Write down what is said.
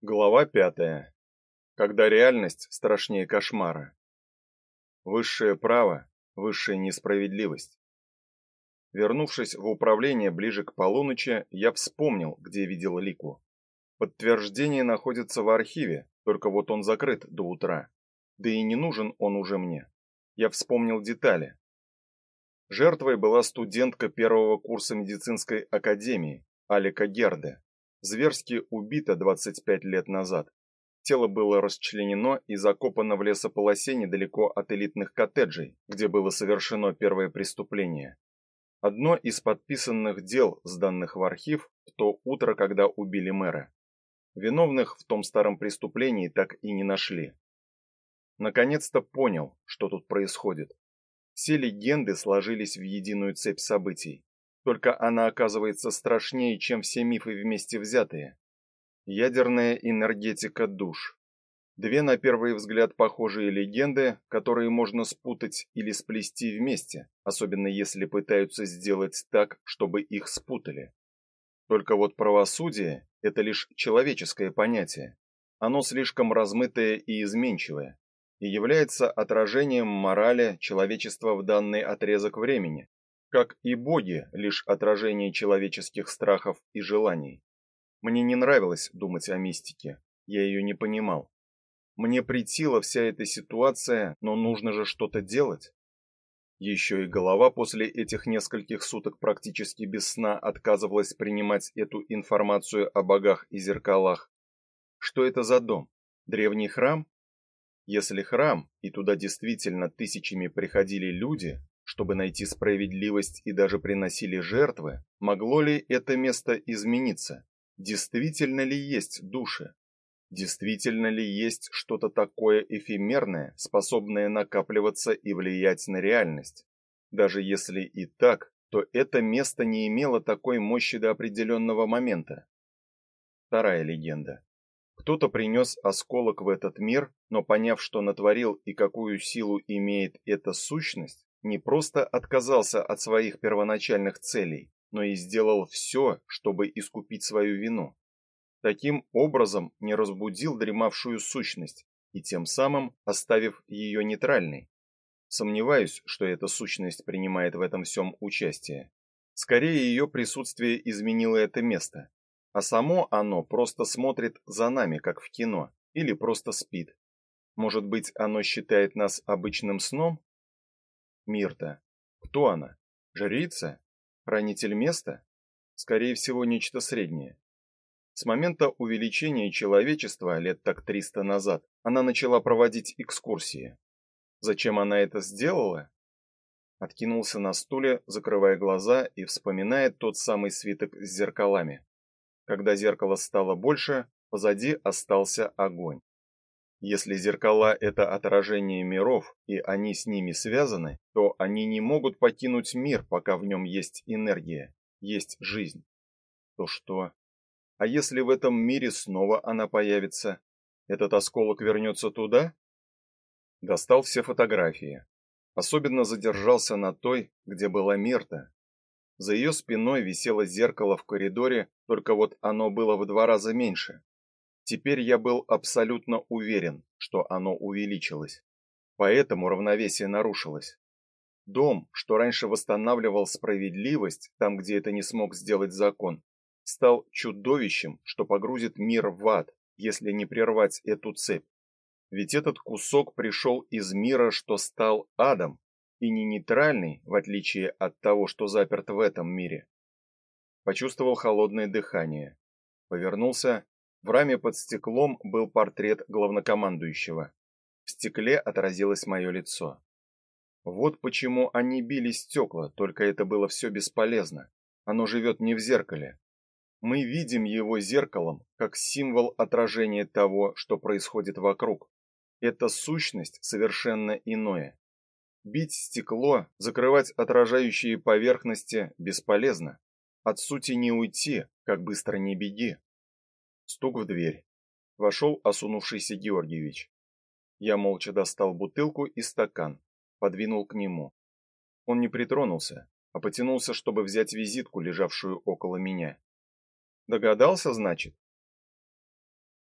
Глава пятая. Когда реальность страшнее кошмара. Высшее право, высшая несправедливость. Вернувшись в управление ближе к полуночи, я вспомнил, где видел Лику. Подтверждение находится в архиве, только вот он закрыт до утра. Да и не нужен он уже мне. Я вспомнил детали. Жертвой была студентка первого курса медицинской академии Алика Герде зверски убита 25 лет назад. Тело было расчленено и закопано в лесополосе недалеко от элитных коттеджей, где было совершено первое преступление. Одно из подписанных дел, сданных в архив в то утро, когда убили мэра. Виновных в том старом преступлении так и не нашли. Наконец-то понял, что тут происходит. Все легенды сложились в единую цепь событий. Только она оказывается страшнее, чем все мифы вместе взятые. Ядерная энергетика душ. Две на первый взгляд похожие легенды, которые можно спутать или сплести вместе, особенно если пытаются сделать так, чтобы их спутали. Только вот правосудие это лишь человеческое понятие. Оно слишком размытое и изменчивое и является отражением морали человечества в данный отрезок времени, как и боги, лишь отражение человеческих страхов и желаний. Мне не нравилось думать о мистике, я ее не понимал. Мне притила вся эта ситуация, но нужно же что-то делать. Еще и голова после этих нескольких суток практически без сна отказывалась принимать эту информацию о богах и зеркалах. Что это за дом? Древний храм? Если храм, и туда действительно тысячами приходили люди, чтобы найти справедливость и даже приносили жертвы, могло ли это место измениться? Действительно ли есть души? Действительно ли есть что-то такое эфемерное, способное накапливаться и влиять на реальность? Даже если и так, то это место не имело такой мощи до определенного момента. Вторая легенда. Кто-то принес осколок в этот мир, но поняв, что натворил и какую силу имеет эта сущность, не просто отказался от своих первоначальных целей, но и сделал все, чтобы искупить свою вину. Таким образом не разбудил дремавшую сущность и тем самым оставив ее нейтральной. Сомневаюсь, что эта сущность принимает в этом всем участие. Скорее ее присутствие изменило это место, а само оно просто смотрит за нами, как в кино, или просто спит. Может быть, оно считает нас обычным сном Мирта. Кто она? Жрица? Хранитель места? Скорее всего, нечто среднее. С момента увеличения человечества лет так 300 назад она начала проводить экскурсии. Зачем она это сделала? Откинулся на стуле, закрывая глаза и вспоминая тот самый свиток с зеркалами. Когда зеркало стало больше, позади остался огонь. Если зеркала это отражение миров, и они с ними связаны, то они не могут покинуть мир, пока в нем есть энергия, есть жизнь. То что? А если в этом мире снова она появится? Этот осколок вернется туда? Достал все фотографии. Особенно задержался на той, где была Мирта. За ее спиной висело зеркало в коридоре, только вот оно было в два раза меньше. Теперь я был абсолютно уверен, что оно увеличилось. Поэтому равновесие нарушилось. Дом, что раньше восстанавливал справедливость там, где это не смог сделать закон, стал чудовищем, что погрузит мир в ад, если не прервать эту цепь. Ведь этот кусок пришел из мира, что стал адом, и не нейтральный, в отличие от того, что заперт в этом мире. Почувствовал холодное дыхание. Повернулся в раме под стеклом был портрет главнокомандующего. В стекле отразилось мое лицо. Вот почему они били стекла, только это было все бесполезно. Оно живет не в зеркале. Мы видим его зеркалом, как символ отражения того, что происходит вокруг. Это сущность совершенно иное. Бить стекло, закрывать отражающие поверхности бесполезно. От сути не уйти, как быстро не беги. Стук в дверь. Вошел осунувшийся Георгиевич. Я молча достал бутылку и стакан, подвинул к нему. Он не притронулся, а потянулся, чтобы взять визитку, лежавшую около меня. Догадался, значит?